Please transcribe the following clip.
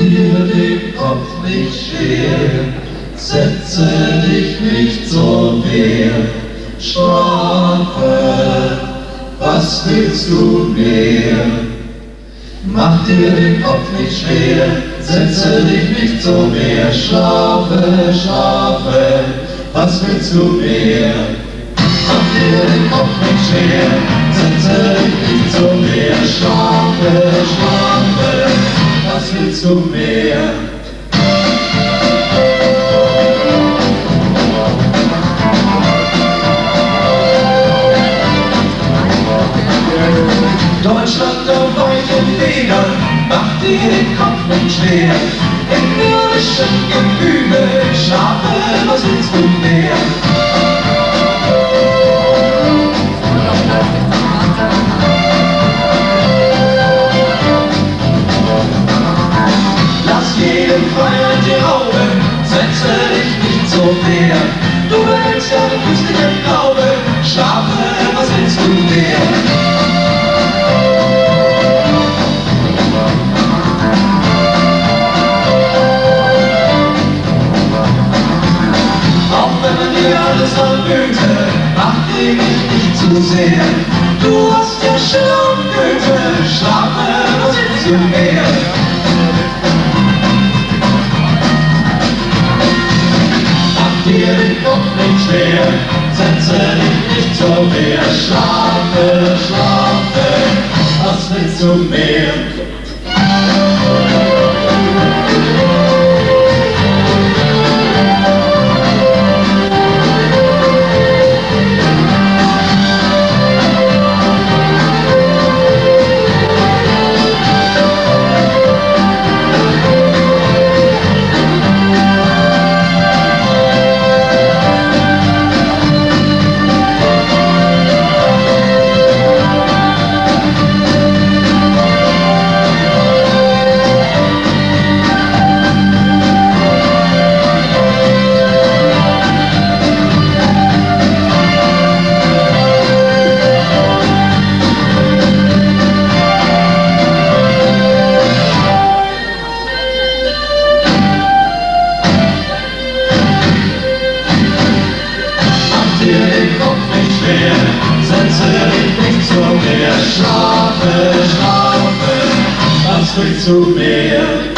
dir den Kopf nicht schwer, setze dich nicht zur Wehr. Strafe, was willst du mehr? Mach dir den Kopf nicht schwer, setze dich nicht zur Wehr. Schlafe, schlafe, was willst du mehr? Mach dir den Kopf nicht schwer, setze dich nicht zur Wehr. Schlafe, schlafe, willst du mehr? Deutschland auf weiten Federn, mach dir den Kopf nicht schwer. Im mürrischen Gefühle, schlafe, was willst du mehr? Sehr. Du willst ja nicht Glaube, schlafe, was willst du mehr? Auch wenn man dir alles verböte, mach dich nicht zu sehr. Setze nicht zur Wehr. Schlafe, schlafe, was willst du mehr? Schwer, setze dich zur Wehr. Schlafe, schlafe, was willst du mehr?